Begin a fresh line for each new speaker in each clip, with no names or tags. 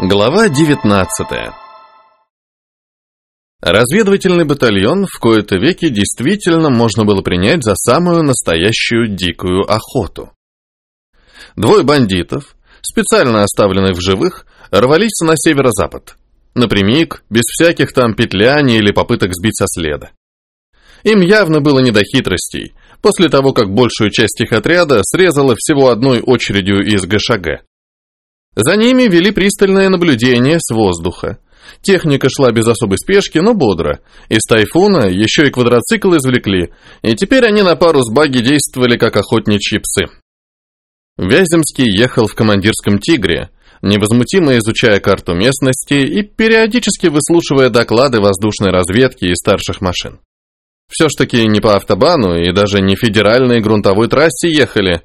Глава 19 Разведывательный батальон в кои-то веки действительно можно было принять за самую настоящую дикую охоту. Двое бандитов, специально оставленных в живых, рвались на северо-запад, напрямик, без всяких там петляний или попыток сбить со следа. Им явно было не до хитростей, после того, как большую часть их отряда срезало всего одной очередью из ГШГ. За ними вели пристальное наблюдение с воздуха. Техника шла без особой спешки, но бодро. Из тайфуна еще и квадроцикл извлекли, и теперь они на пару с баги действовали как охотничьи псы. Вяземский ехал в командирском «Тигре», невозмутимо изучая карту местности и периодически выслушивая доклады воздушной разведки и старших машин. Все ж таки не по автобану и даже не федеральной грунтовой трассе ехали,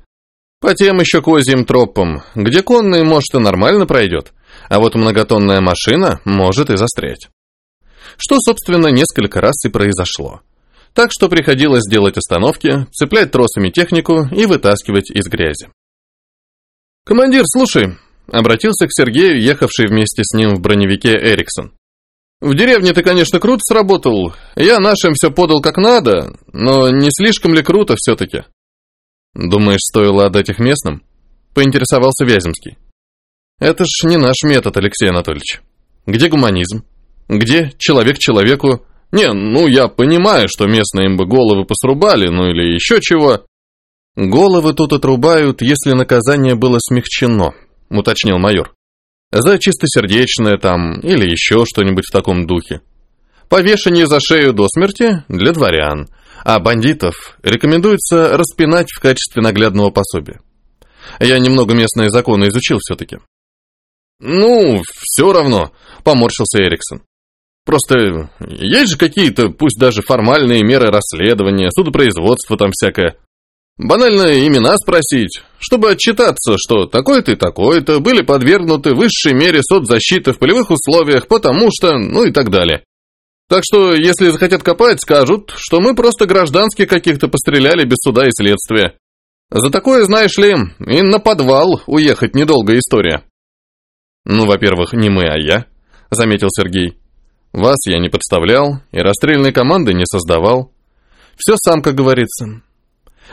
по тем еще козьим тропам, где конный, может, и нормально пройдет, а вот многотонная машина может и застрять. Что, собственно, несколько раз и произошло. Так что приходилось делать остановки, цеплять тросами технику и вытаскивать из грязи. «Командир, слушай», — обратился к Сергею, ехавший вместе с ним в броневике Эриксон. «В деревне ты, конечно, круто сработал. Я нашим все подал как надо, но не слишком ли круто все-таки?» «Думаешь, стоило отдать их местным?» — поинтересовался Вяземский. «Это ж не наш метод, Алексей Анатольевич. Где гуманизм? Где человек человеку? Не, ну я понимаю, что местные им бы головы посрубали, ну или еще чего». «Головы тут отрубают, если наказание было смягчено», — уточнил майор. «За чистосердечное там или еще что-нибудь в таком духе. Повешение за шею до смерти для дворян, а бандитов рекомендуется распинать в качестве наглядного пособия. Я немного местные законы изучил все-таки. «Ну, все равно», — поморщился Эриксон. «Просто есть же какие-то, пусть даже формальные меры расследования, судопроизводства там всякое. Банально имена спросить, чтобы отчитаться, что такой-то и такой-то были подвергнуты высшей мере соцзащиты в полевых условиях, потому что, ну и так далее. Так что, если захотят копать, скажут, что мы просто гражданские каких-то постреляли без суда и следствия. За такое, знаешь ли, и на подвал уехать недолгая история. Ну, во-первых, не мы, а я, заметил Сергей. Вас я не подставлял и расстрельной команды не создавал. Все сам, как говорится.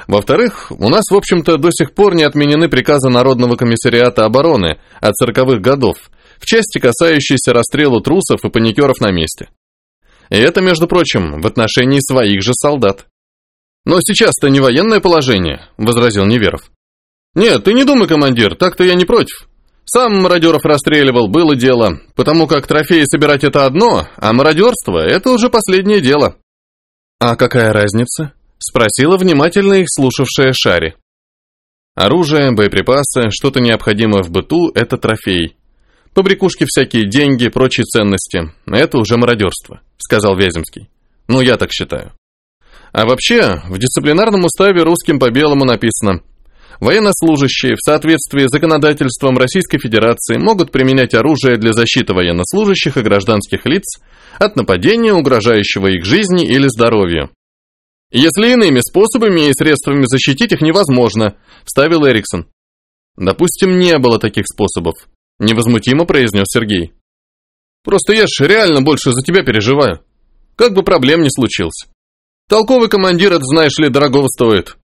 Во-вторых, у нас, в общем-то, до сих пор не отменены приказы Народного комиссариата обороны от сороковых годов в части, касающейся расстрелу трусов и паникеров на месте. И это, между прочим, в отношении своих же солдат. «Но сейчас-то не военное положение», — возразил Неверов. «Нет, ты не думай, командир, так-то я не против. Сам мародеров расстреливал, было дело, потому как трофеи собирать это одно, а мародерство — это уже последнее дело». «А какая разница?» — спросила внимательно их слушавшая Шари. «Оружие, боеприпасы, что-то необходимое в быту — это трофей. Побрякушки всякие, деньги, прочие ценности — это уже мародерство сказал Вяземский. Ну, я так считаю. А вообще, в дисциплинарном уставе русским по белому написано Военнослужащие в соответствии с законодательством Российской Федерации могут применять оружие для защиты военнослужащих и гражданских лиц от нападения, угрожающего их жизни или здоровью. Если иными способами и средствами защитить их невозможно, вставил Эриксон. Допустим, не было таких способов, невозмутимо произнес Сергей. Просто я ж реально больше за тебя переживаю. Как бы проблем не случилось. Толковый командир, это, знаешь ли, дорогого стоит.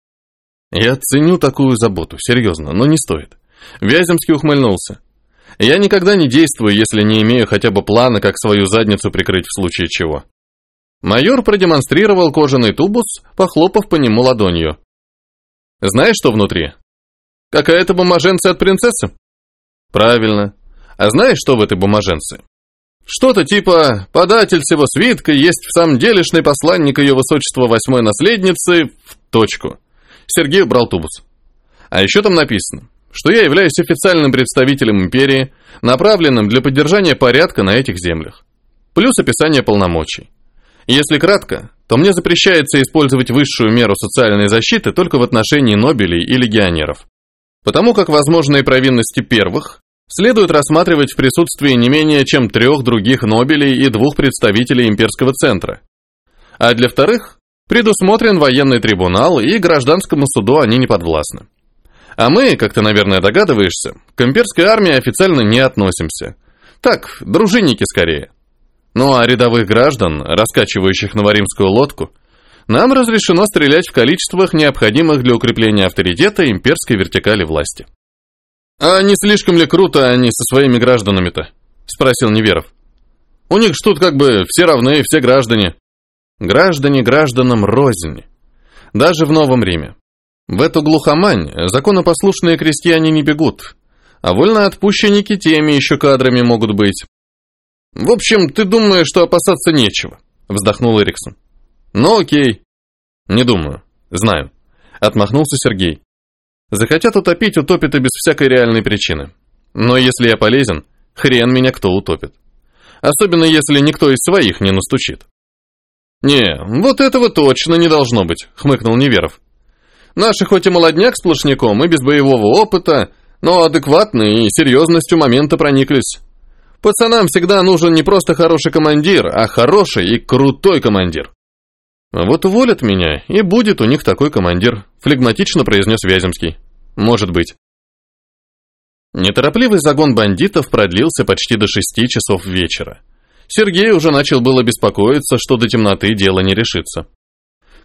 Я ценю такую заботу, серьезно, но не стоит. Вяземский ухмыльнулся. Я никогда не действую, если не имею хотя бы плана, как свою задницу прикрыть в случае чего. Майор продемонстрировал кожаный тубус, похлопав по нему ладонью. Знаешь, что внутри? Какая-то бумаженца от принцессы? Правильно. А знаешь, что в этой бумаженце? Что-то типа «податель всего свитка есть в самом делешный посланник ее высочества восьмой наследницы» в точку. Сергей убрал тубус. А еще там написано, что я являюсь официальным представителем империи, направленным для поддержания порядка на этих землях. Плюс описание полномочий. Если кратко, то мне запрещается использовать высшую меру социальной защиты только в отношении нобелей и легионеров. Потому как возможные провинности первых следует рассматривать в присутствии не менее чем трех других Нобелей и двух представителей имперского центра. А для вторых предусмотрен военный трибунал, и гражданскому суду они не подвластны. А мы, как ты, наверное, догадываешься, к имперской армии официально не относимся. Так, дружинники скорее. Ну а рядовых граждан, раскачивающих новоримскую лодку, нам разрешено стрелять в количествах, необходимых для укрепления авторитета имперской вертикали власти. «А не слишком ли круто они со своими гражданами-то?» – спросил Неверов. «У них ж тут как бы все равны, все граждане». Граждане гражданам рознь. Даже в Новом Риме. В эту глухомань законопослушные крестьяне не бегут, а вольноотпущенники теми еще кадрами могут быть. «В общем, ты думаешь, что опасаться нечего», — вздохнул Эриксон. «Ну окей». «Не думаю. Знаю», — отмахнулся Сергей. «Захотят утопить, утопят и без всякой реальной причины. Но если я полезен, хрен меня кто утопит. Особенно если никто из своих не настучит». «Не, вот этого точно не должно быть», — хмыкнул Неверов. «Наши хоть и молодняк сплошняком, и без боевого опыта, но адекватные и серьезностью момента прониклись. Пацанам всегда нужен не просто хороший командир, а хороший и крутой командир». «Вот уволят меня, и будет у них такой командир», — флегматично произнес Вяземский. «Может быть». Неторопливый загон бандитов продлился почти до шести часов вечера. Сергей уже начал было беспокоиться, что до темноты дело не решится.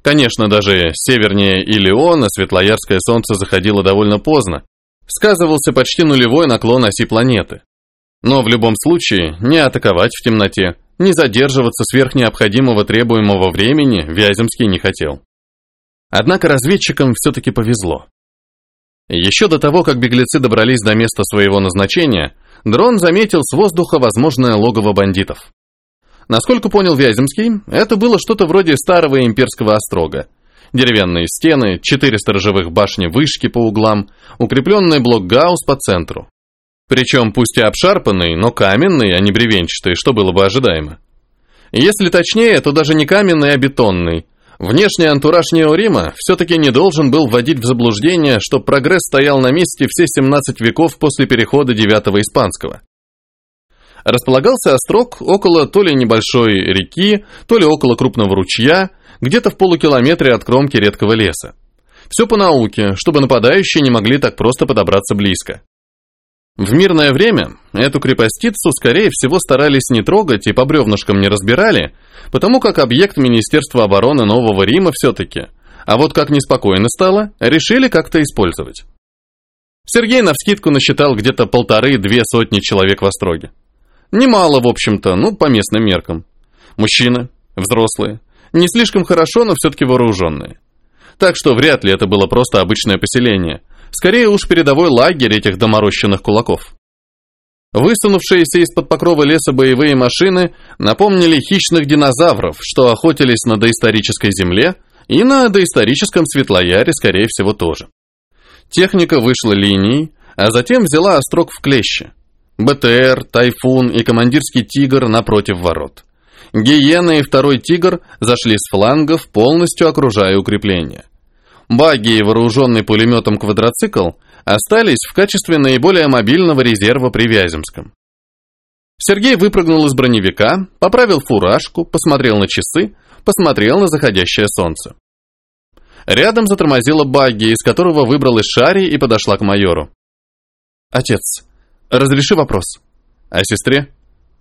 Конечно, даже севернее Илеона светлоярское солнце заходило довольно поздно. Сказывался почти нулевой наклон оси планеты. Но в любом случае, не атаковать в темноте, не задерживаться сверх необходимого требуемого времени Вяземский не хотел. Однако разведчикам все-таки повезло. Еще до того, как беглецы добрались до места своего назначения, дрон заметил с воздуха возможное логово бандитов. Насколько понял Вяземский, это было что-то вроде старого имперского острога. Деревянные стены, четыре сторожевых башни вышки по углам, укрепленный блок гаусс по центру. Причем пусть и обшарпанный, но каменный, а не бревенчатый, что было бы ожидаемо. Если точнее, то даже не каменный, а бетонный. Внешний антураж Неорима все-таки не должен был вводить в заблуждение, что прогресс стоял на месте все 17 веков после перехода девятого испанского располагался острог около то ли небольшой реки, то ли около крупного ручья, где-то в полукилометре от кромки редкого леса. Все по науке, чтобы нападающие не могли так просто подобраться близко. В мирное время эту крепостицу, скорее всего, старались не трогать и по бревнышкам не разбирали, потому как объект Министерства обороны Нового Рима все-таки. А вот как неспокойно стало, решили как-то использовать. Сергей навскидку насчитал где-то полторы-две сотни человек в Остроге. Немало, в общем-то, ну, по местным меркам. Мужчины, взрослые, не слишком хорошо, но все-таки вооруженные. Так что вряд ли это было просто обычное поселение. Скорее уж передовой лагерь этих доморощенных кулаков. Высунувшиеся из-под покрова леса боевые машины напомнили хищных динозавров, что охотились на доисторической земле и на доисторическом Светлояре, скорее всего, тоже. Техника вышла линией, а затем взяла острог в клещи. БТР, Тайфун и командирский «Тигр» напротив ворот. Гиена и второй «Тигр» зашли с флангов, полностью окружая укрепление. Баги и вооруженный пулеметом квадроцикл остались в качестве наиболее мобильного резерва при Вяземском. Сергей выпрыгнул из броневика, поправил фуражку, посмотрел на часы, посмотрел на заходящее солнце. Рядом затормозила багги, из которого выбралась Шари и подошла к майору. «Отец, Разреши вопрос. О сестре?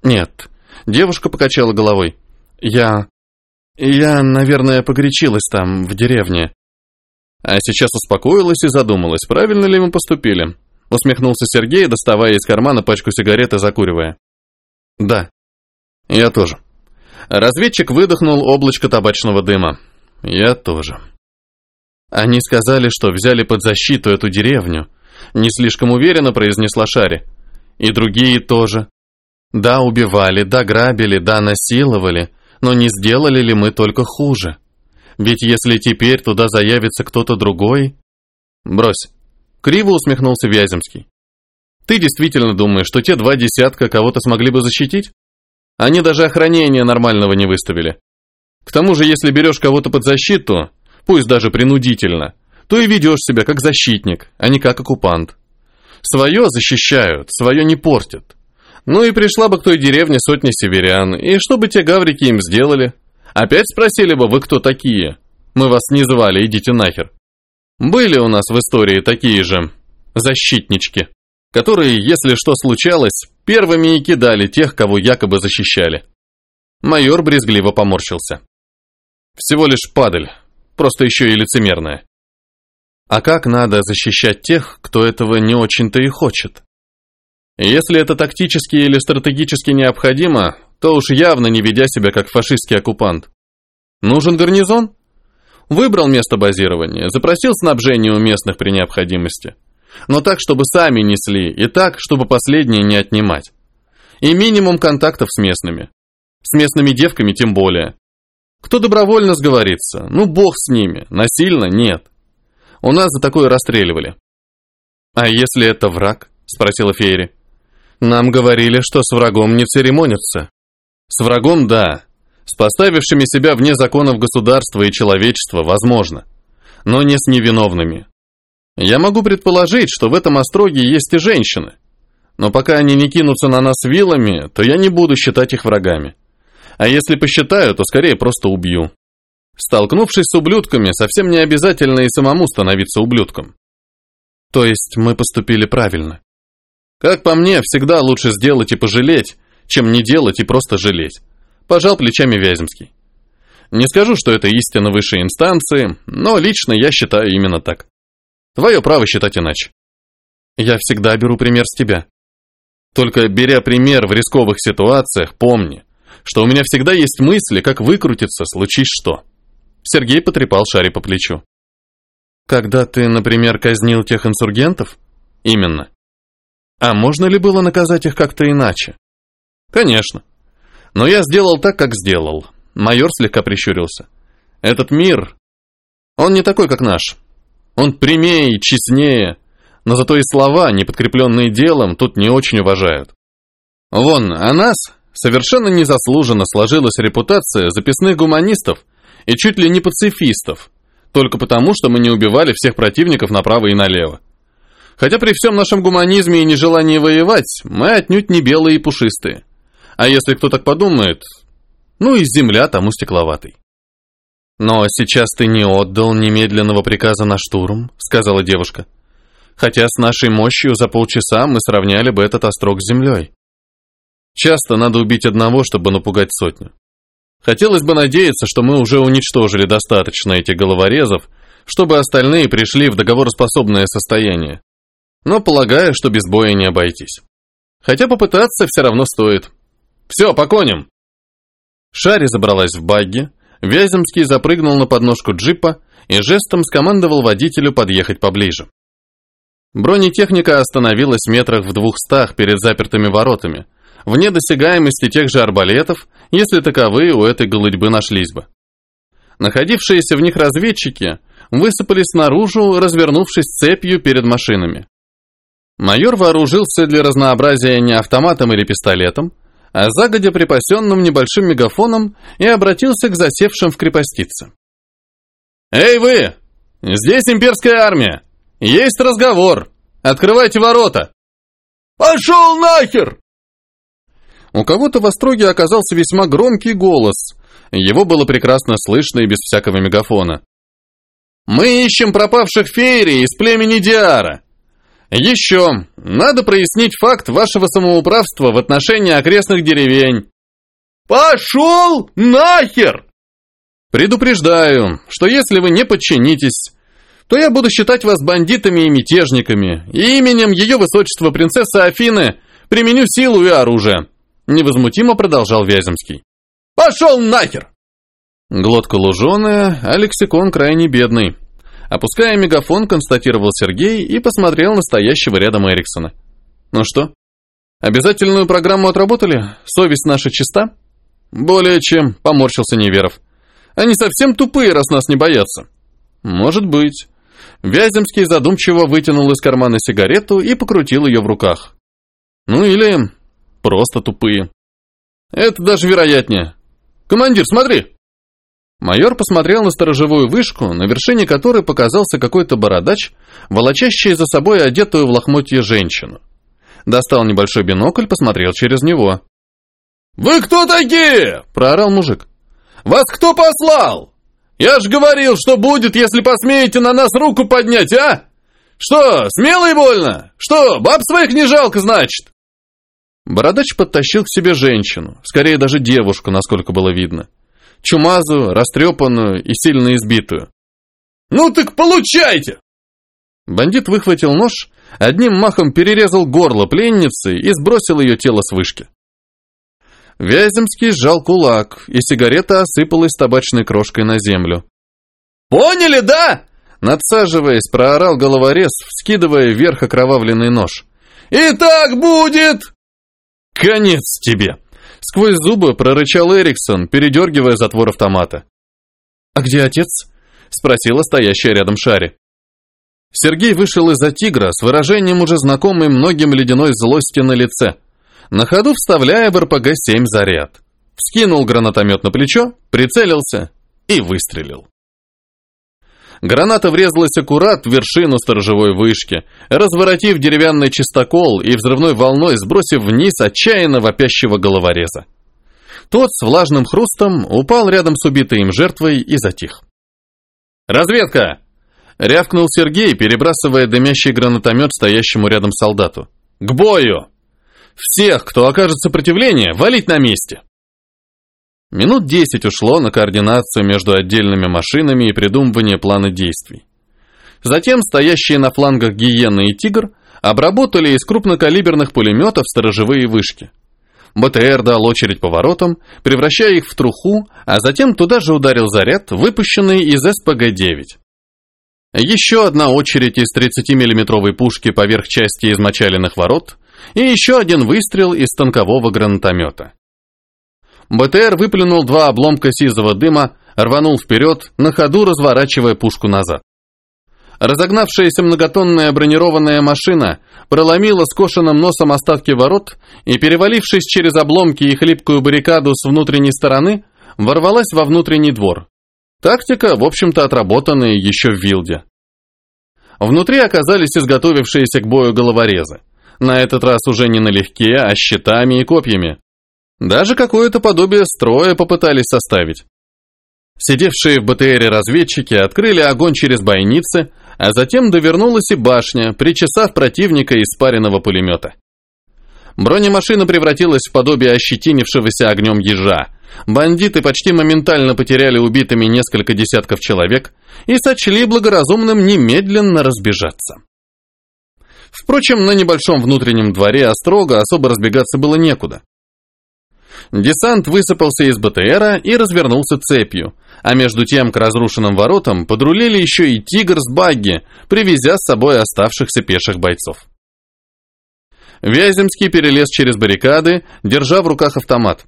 Нет. Девушка покачала головой. Я... Я, наверное, погорячилась там, в деревне. А сейчас успокоилась и задумалась, правильно ли мы поступили. Усмехнулся Сергей, доставая из кармана пачку сигарет и закуривая. Да. Я тоже. Разведчик выдохнул облачко табачного дыма. Я тоже. Они сказали, что взяли под защиту эту деревню. Не слишком уверенно произнесла Шари. И другие тоже. Да, убивали, да, грабили, да, насиловали, но не сделали ли мы только хуже? Ведь если теперь туда заявится кто-то другой... Брось. Криво усмехнулся Вяземский. Ты действительно думаешь, что те два десятка кого-то смогли бы защитить? Они даже охранения нормального не выставили. К тому же, если берешь кого-то под защиту, пусть даже принудительно, то и ведешь себя как защитник, а не как оккупант. Свое защищают, свое не портят. Ну и пришла бы к той деревне сотни северян, и что бы те гаврики им сделали? Опять спросили бы, вы кто такие? Мы вас не звали, идите нахер. Были у нас в истории такие же защитнички, которые, если что случалось, первыми и кидали тех, кого якобы защищали. Майор брезгливо поморщился. Всего лишь падаль, просто еще и лицемерная. А как надо защищать тех, кто этого не очень-то и хочет? Если это тактически или стратегически необходимо, то уж явно не ведя себя как фашистский оккупант. Нужен гарнизон? Выбрал место базирования, запросил снабжение у местных при необходимости. Но так, чтобы сами несли, и так, чтобы последние не отнимать. И минимум контактов с местными. С местными девками тем более. Кто добровольно сговорится, ну бог с ними, насильно нет. У нас за такое расстреливали. А если это враг? Спросила Фейри. Нам говорили, что с врагом не церемонятся. С врагом – да. С поставившими себя вне законов государства и человечества – возможно. Но не с невиновными. Я могу предположить, что в этом остроге есть и женщины. Но пока они не кинутся на нас вилами, то я не буду считать их врагами. А если посчитаю, то скорее просто убью. Столкнувшись с ублюдками, совсем не обязательно и самому становиться ублюдком. То есть мы поступили правильно. Как по мне, всегда лучше сделать и пожалеть, чем не делать и просто жалеть. Пожал плечами Вяземский. Не скажу, что это истина высшей инстанции, но лично я считаю именно так. Твое право считать иначе. Я всегда беру пример с тебя. Только беря пример в рисковых ситуациях, помни, что у меня всегда есть мысли, как выкрутиться, случись что. Сергей потрепал Шари по плечу. Когда ты, например, казнил тех инсургентов? Именно. А можно ли было наказать их как-то иначе? Конечно. Но я сделал так, как сделал. Майор слегка прищурился. Этот мир, он не такой, как наш. Он прямее честнее, но зато и слова, не подкрепленные делом, тут не очень уважают. Вон, о нас совершенно незаслуженно сложилась репутация записных гуманистов и чуть ли не пацифистов, только потому, что мы не убивали всех противников направо и налево. Хотя при всем нашем гуманизме и нежелании воевать, мы отнюдь не белые и пушистые. А если кто так подумает, ну и земля тому стекловатой. «Но сейчас ты не отдал немедленного приказа на штурм», — сказала девушка. «Хотя с нашей мощью за полчаса мы сравняли бы этот острог с землей. Часто надо убить одного, чтобы напугать сотню. Хотелось бы надеяться, что мы уже уничтожили достаточно этих головорезов, чтобы остальные пришли в договороспособное состояние но полагаю, что без боя не обойтись. Хотя попытаться все равно стоит. Все, по коням!» Шари забралась в багги, Вяземский запрыгнул на подножку джипа и жестом скомандовал водителю подъехать поближе. Бронетехника остановилась метрах в двухстах перед запертыми воротами, вне досягаемости тех же арбалетов, если таковые у этой голудьбы нашлись бы. Находившиеся в них разведчики высыпались наружу, развернувшись цепью перед машинами. Майор вооружился для разнообразия не автоматом или пистолетом, а загодя припасенным небольшим мегафоном и обратился к засевшим в крепостице. «Эй вы! Здесь имперская армия! Есть разговор! Открывайте ворота!»
«Пошел нахер!»
У кого-то в Остроге оказался весьма громкий голос. Его было прекрасно слышно и без всякого мегафона. «Мы ищем пропавших феерий из племени Диара. Еще, надо прояснить факт вашего самоуправства в отношении окрестных деревень.
Пошел нахер!
Предупреждаю, что если вы не подчинитесь, то я буду считать вас бандитами и мятежниками, и именем ее высочества принцессы Афины применю силу и оружие. Невозмутимо продолжал Вяземский.
Пошел нахер!
Глотка луженая, а лексикон крайне бедный. Опуская мегафон, констатировал Сергей и посмотрел на стоящего рядом Эриксона. «Ну что, обязательную программу отработали? Совесть наша чиста?» «Более чем», — поморщился Неверов. «Они совсем тупые, раз нас не боятся». «Может быть». Вяземский задумчиво вытянул из кармана сигарету и покрутил ее в руках. «Ну или просто тупые». «Это даже вероятнее. Командир, смотри!» Майор посмотрел на сторожевую вышку, на вершине которой показался какой-то бородач, волочащий за собой одетую в лохмотье женщину. Достал небольшой бинокль, посмотрел через него.
«Вы кто такие?» – проорал мужик. «Вас кто послал? Я ж говорил, что будет, если посмеете на нас руку поднять, а? Что, смело и больно? Что, баб своих не жалко, значит?»
Бородач подтащил к себе женщину, скорее даже девушку, насколько было видно. Чумазую, растрепанную и сильно избитую.
«Ну так получайте!»
Бандит выхватил нож, одним махом перерезал горло пленницы и сбросил ее тело с вышки. Вяземский сжал кулак, и сигарета осыпалась табачной крошкой на землю.
«Поняли, да?»
Надсаживаясь, проорал головорез, вскидывая вверх окровавленный нож.
«И так будет!»
«Конец тебе!» Сквозь зубы прорычал Эриксон, передергивая затвор автомата. «А где отец?» Спросила стоящая рядом Шари. Сергей вышел из-за тигра с выражением уже знакомой многим ледяной злости на лице, на ходу вставляя в РПГ-7 заряд. Вскинул гранатомет на плечо, прицелился и выстрелил. Граната врезалась аккурат в вершину сторожевой вышки, разворотив деревянный чистокол и взрывной волной сбросив вниз отчаянно вопящего головореза. Тот с влажным хрустом упал рядом с убитой им жертвой и затих. «Разведка!» — рявкнул Сергей, перебрасывая дымящий гранатомет стоящему рядом солдату. «К бою! Всех, кто окажет сопротивление, валить на месте!» Минут десять ушло на координацию между отдельными машинами и придумывание плана действий. Затем стоящие на флангах Гиена и Тигр обработали из крупнокалиберных пулеметов сторожевые вышки. БТР дал очередь поворотом, превращая их в труху, а затем туда же ударил заряд, выпущенный из СПГ-9. Еще одна очередь из 30 миллиметровой пушки поверх части измочаленных ворот и еще один выстрел из танкового гранатомета. БТР выплюнул два обломка сизого дыма, рванул вперед, на ходу разворачивая пушку назад. Разогнавшаяся многотонная бронированная машина проломила скошенным носом остатки ворот и, перевалившись через обломки и хлипкую баррикаду с внутренней стороны, ворвалась во внутренний двор. Тактика, в общем-то, отработанная еще в Вилде. Внутри оказались изготовившиеся к бою головорезы. На этот раз уже не налегке, а щитами и копьями. Даже какое-то подобие строя попытались составить. Сидевшие в БТРе разведчики открыли огонь через бойницы, а затем довернулась и башня, причесав противника из спаренного пулемета. Бронемашина превратилась в подобие ощетинившегося огнем ежа. Бандиты почти моментально потеряли убитыми несколько десятков человек и сочли благоразумным немедленно разбежаться. Впрочем, на небольшом внутреннем дворе Острога особо разбегаться было некуда. Десант высыпался из БТРа и развернулся цепью, а между тем к разрушенным воротам подрулили еще и «Тигр» с багги, привезя с собой оставшихся пеших бойцов. Вяземский перелез через баррикады, держа в руках автомат.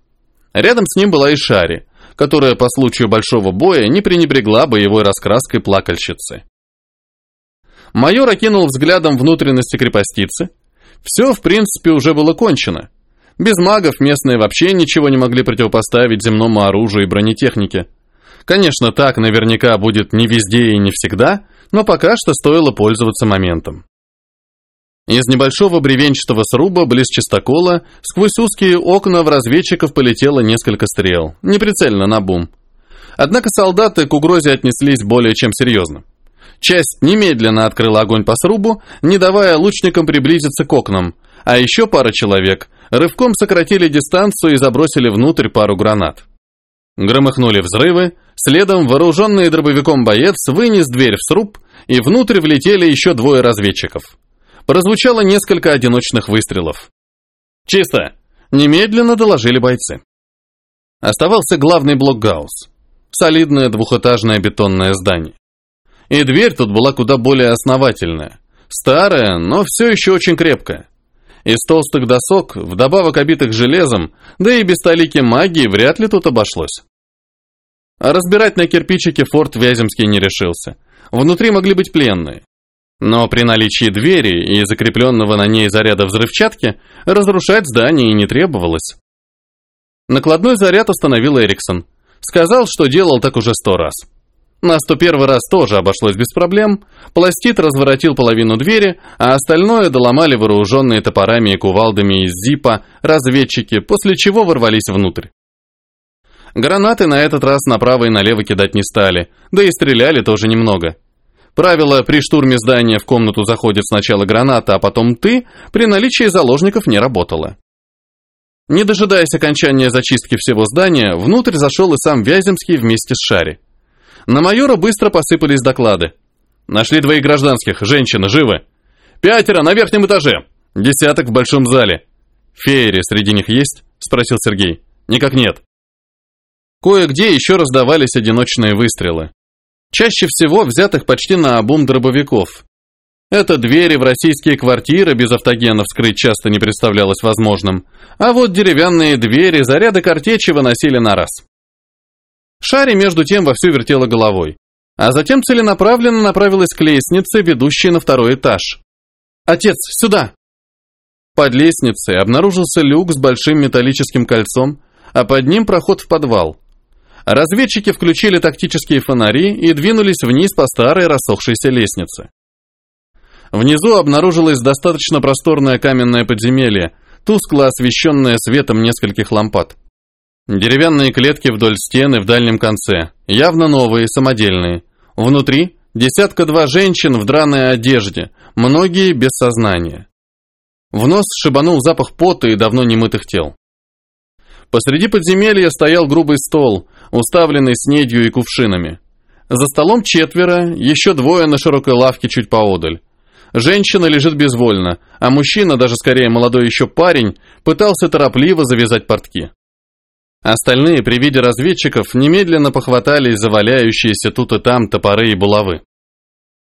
Рядом с ним была и Шари, которая по случаю большого боя не пренебрегла боевой раскраской плакальщицы. Майор окинул взглядом внутренности крепостицы. Все, в принципе, уже было кончено. Без магов местные вообще ничего не могли противопоставить земному оружию и бронетехнике. Конечно, так наверняка будет не везде и не всегда, но пока что стоило пользоваться моментом. Из небольшого бревенчатого сруба близ чистокола сквозь узкие окна в разведчиков полетело несколько стрел, неприцельно на бум. Однако солдаты к угрозе отнеслись более чем серьезно. Часть немедленно открыла огонь по срубу, не давая лучникам приблизиться к окнам, а еще пара человек рывком сократили дистанцию и забросили внутрь пару гранат. Громыхнули взрывы, следом вооруженный дробовиком боец вынес дверь в сруб, и внутрь влетели еще двое разведчиков. Прозвучало несколько одиночных выстрелов. «Чисто!» – немедленно доложили бойцы. Оставался главный блок Гаусс. Солидное двухэтажное бетонное здание. И дверь тут была куда более основательная. Старая, но все еще очень крепкая. Из толстых досок, вдобавок обитых железом, да и без столики магии вряд ли тут обошлось. А разбирать на кирпичике форт Вяземский не решился. Внутри могли быть пленные. Но при наличии двери и закрепленного на ней заряда взрывчатки разрушать здание не требовалось. Накладной заряд остановил Эриксон. Сказал, что делал так уже сто раз. На 101 раз тоже обошлось без проблем. Пластит разворотил половину двери, а остальное доломали вооруженные топорами и кувалдами из зипа разведчики, после чего ворвались внутрь. Гранаты на этот раз направо и налево кидать не стали, да и стреляли тоже немного. Правило «при штурме здания в комнату заходит сначала граната, а потом ты» при наличии заложников не работало. Не дожидаясь окончания зачистки всего здания, внутрь зашел и сам Вяземский вместе с Шари. На майора быстро посыпались доклады. Нашли двоих гражданских, женщины, живы. Пятеро на верхнем этаже. Десяток в большом зале. Феери среди них есть? Спросил Сергей. Никак нет. Кое-где еще раздавались одиночные выстрелы. Чаще всего взятых почти на обум дробовиков. Это двери в российские квартиры без автогена вскрыть часто не представлялось возможным, а вот деревянные двери заряды картечи выносили на раз. Шари между тем вовсю вертела головой, а затем целенаправленно направилась к лестнице, ведущей на второй этаж. «Отец, сюда!» Под лестницей обнаружился люк с большим металлическим кольцом, а под ним проход в подвал. Разведчики включили тактические фонари и двинулись вниз по старой рассохшейся лестнице. Внизу обнаружилось достаточно просторное каменное подземелье, тускло освещенное светом нескольких лампад. Деревянные клетки вдоль стены в дальнем конце, явно новые, самодельные. Внутри десятка-два женщин в драной одежде, многие без сознания. В нос шибанул запах пота и давно немытых тел. Посреди подземелья стоял грубый стол, уставленный снедью и кувшинами. За столом четверо, еще двое на широкой лавке чуть поодаль. Женщина лежит безвольно, а мужчина, даже скорее молодой еще парень, пытался торопливо завязать портки. Остальные при виде разведчиков немедленно похватались за валяющиеся тут и там топоры и булавы.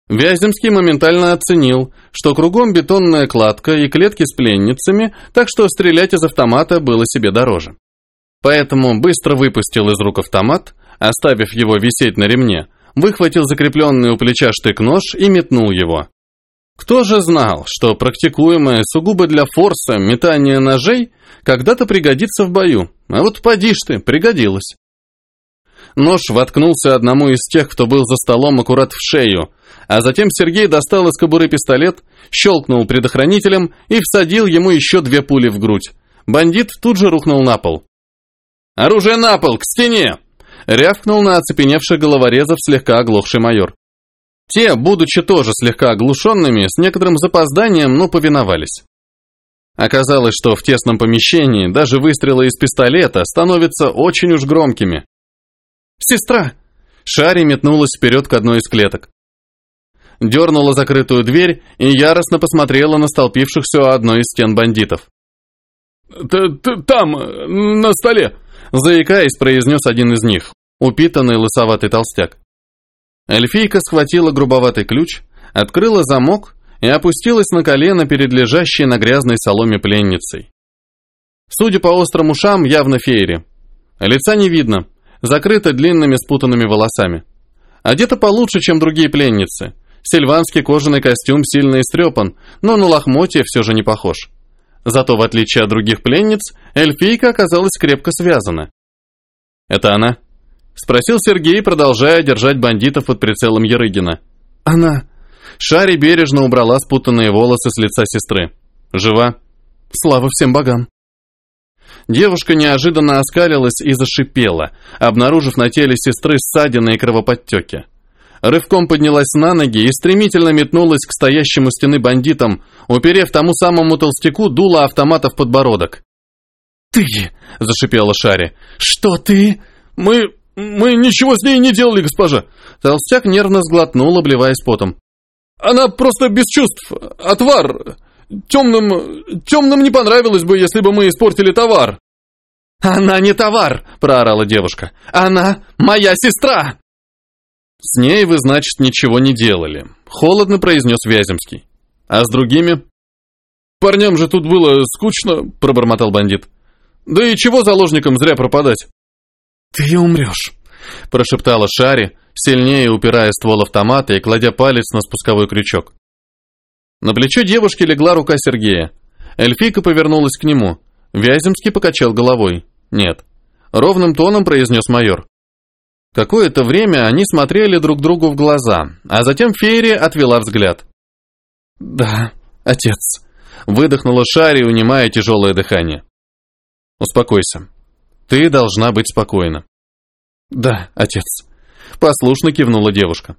Вяземский моментально оценил, что кругом бетонная кладка и клетки с пленницами, так что стрелять из автомата было себе дороже. Поэтому быстро выпустил из рук автомат, оставив его висеть на ремне, выхватил закрепленный у плеча штык-нож и метнул его. Кто же знал, что практикуемое сугубо для форса метание ножей когда-то пригодится в бою? А вот поди ж ты, пригодилось. Нож воткнулся одному из тех, кто был за столом аккурат в шею, а затем Сергей достал из кобуры пистолет, щелкнул предохранителем и всадил ему еще две пули в грудь. Бандит тут же рухнул на пол. «Оружие на пол, к стене!» рявкнул на оцепеневших головорезов слегка оглохший майор. Те, будучи тоже слегка оглушенными, с некоторым запозданием, но повиновались. Оказалось, что в тесном помещении даже выстрелы из пистолета становятся очень уж громкими. «Сестра!» Шари метнулась вперед к одной из клеток. Дернула закрытую дверь и яростно посмотрела на столпившихся у одной из стен бандитов.
«Там, на столе!»
Заикаясь, произнес один из них, упитанный лысоватый толстяк. Эльфийка схватила грубоватый ключ, открыла замок и опустилась на колено перед лежащей на грязной соломе пленницей. Судя по острым ушам, явно феери. Лица не видно, закрыто длинными спутанными волосами. Одета получше, чем другие пленницы. Сильванский кожаный костюм сильно истрепан, но на лохмотье все же не похож. Зато, в отличие от других пленниц, эльфийка оказалась крепко связана. «Это она?» — спросил Сергей, продолжая держать бандитов под прицелом Ярыгина. «Она...» Шари бережно убрала спутанные волосы с лица сестры. «Жива?» «Слава всем богам!» Девушка неожиданно оскалилась и зашипела, обнаружив на теле сестры ссадины и кровоподтеки. Рывком поднялась на ноги и стремительно метнулась к стоящему стены бандитам, уперев тому самому толстяку дуло автомата в подбородок. «Ты!» – зашипела Шари. «Что ты?»
«Мы... мы ничего с ней не делали, госпожа!»
Толстяк нервно сглотнул, обливаясь потом.
Она просто без чувств. Отвар. Темным... темным не понравилось бы, если бы мы испортили товар.
«Она не товар!» – проорала девушка. «Она моя сестра!» «С ней вы, значит, ничего не делали», – холодно произнес Вяземский. «А с другими?»
«Парням же тут было скучно», – пробормотал бандит. «Да и чего заложникам зря пропадать?»
«Ты умрешь», – прошептала Шари, сильнее упирая ствол автомата и кладя палец на спусковой крючок. На плечо девушки легла рука Сергея. Эльфийка повернулась к нему. Вяземский покачал головой. «Нет». Ровным тоном произнес майор. Какое-то время они смотрели друг другу в глаза, а затем Фейри отвела взгляд. «Да, отец», — выдохнула Шари, унимая тяжелое дыхание. «Успокойся. Ты должна быть спокойна». «Да, отец», Послушно кивнула девушка.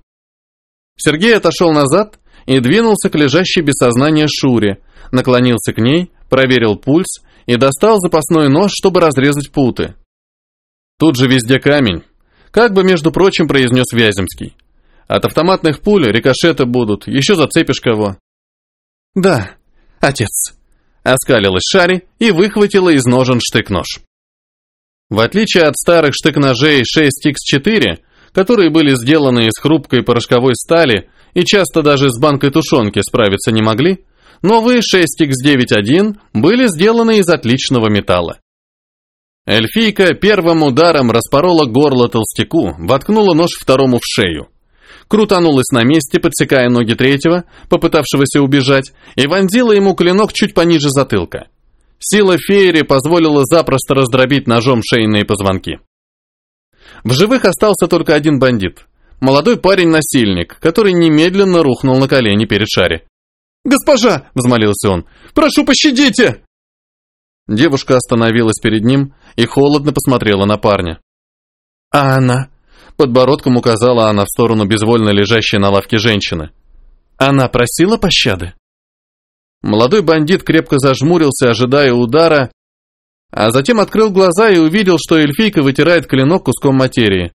Сергей отошел назад и двинулся к лежащей без сознания Шуре, наклонился к ней, проверил пульс и достал запасной нож, чтобы разрезать путы. Тут же везде камень, как бы, между прочим, произнес Вяземский. От автоматных пуль рикошеты будут, еще зацепишь кого. Да, отец. Оскалилась Шари и выхватила из ножен штык-нож. В отличие от старых штык-ножей 6Х4, которые были сделаны из хрупкой порошковой стали и часто даже с банкой тушенки справиться не могли, новые 6Х91 были сделаны из отличного металла. Эльфийка первым ударом распорола горло толстяку, воткнула нож второму в шею. Крутанулась на месте, подсекая ноги третьего, попытавшегося убежать, и вонзила ему клинок чуть пониже затылка. Сила феери позволила запросто раздробить ножом шейные позвонки. В живых остался только один бандит. Молодой парень-насильник, который немедленно рухнул на колени перед Шари. «Госпожа!» – взмолился он. «Прошу, пощадите!» Девушка остановилась перед ним и холодно посмотрела на парня. «А она?» Подбородком указала она в сторону безвольно лежащей на лавке женщины. «Она просила пощады?» Молодой бандит крепко зажмурился, ожидая удара, а затем открыл глаза и увидел, что эльфийка вытирает клинок куском материи.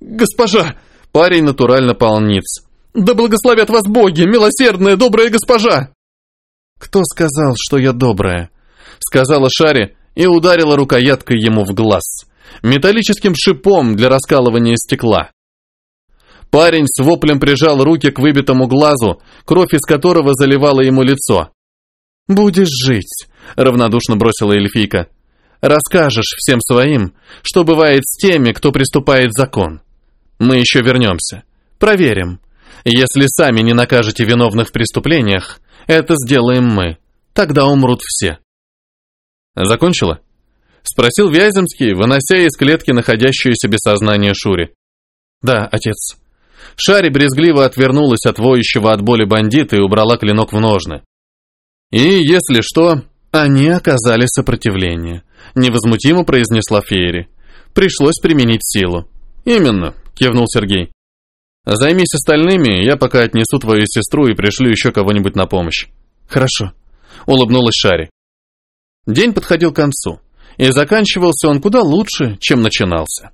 «Госпожа!» Парень натурально полниц. «Да благословят вас боги, милосердная, добрая госпожа!» «Кто сказал, что я добрая?» Сказала Шари и ударила рукояткой ему в глаз. Металлическим шипом для раскалывания стекла. Парень с воплем прижал руки к выбитому глазу, кровь из которого заливала ему лицо. «Будешь жить», — равнодушно бросила эльфийка. «Расскажешь всем своим, что бывает с теми, кто приступает закон. Мы еще вернемся. Проверим. Если сами не накажете виновных в преступлениях, это сделаем мы. Тогда умрут все». «Закончила?» — спросил Вяземский, вынося из клетки находящуюся без сознания Шури. «Да, отец». Шари брезгливо отвернулась от воющего от боли бандита и убрала клинок в ножны. И, если что, они оказали сопротивление, невозмутимо произнесла Феери. Пришлось применить силу. Именно, кивнул Сергей. Займись остальными, я пока отнесу твою сестру и пришлю еще кого-нибудь на помощь. Хорошо, улыбнулась Шари. День подходил к концу, и заканчивался он куда лучше, чем начинался.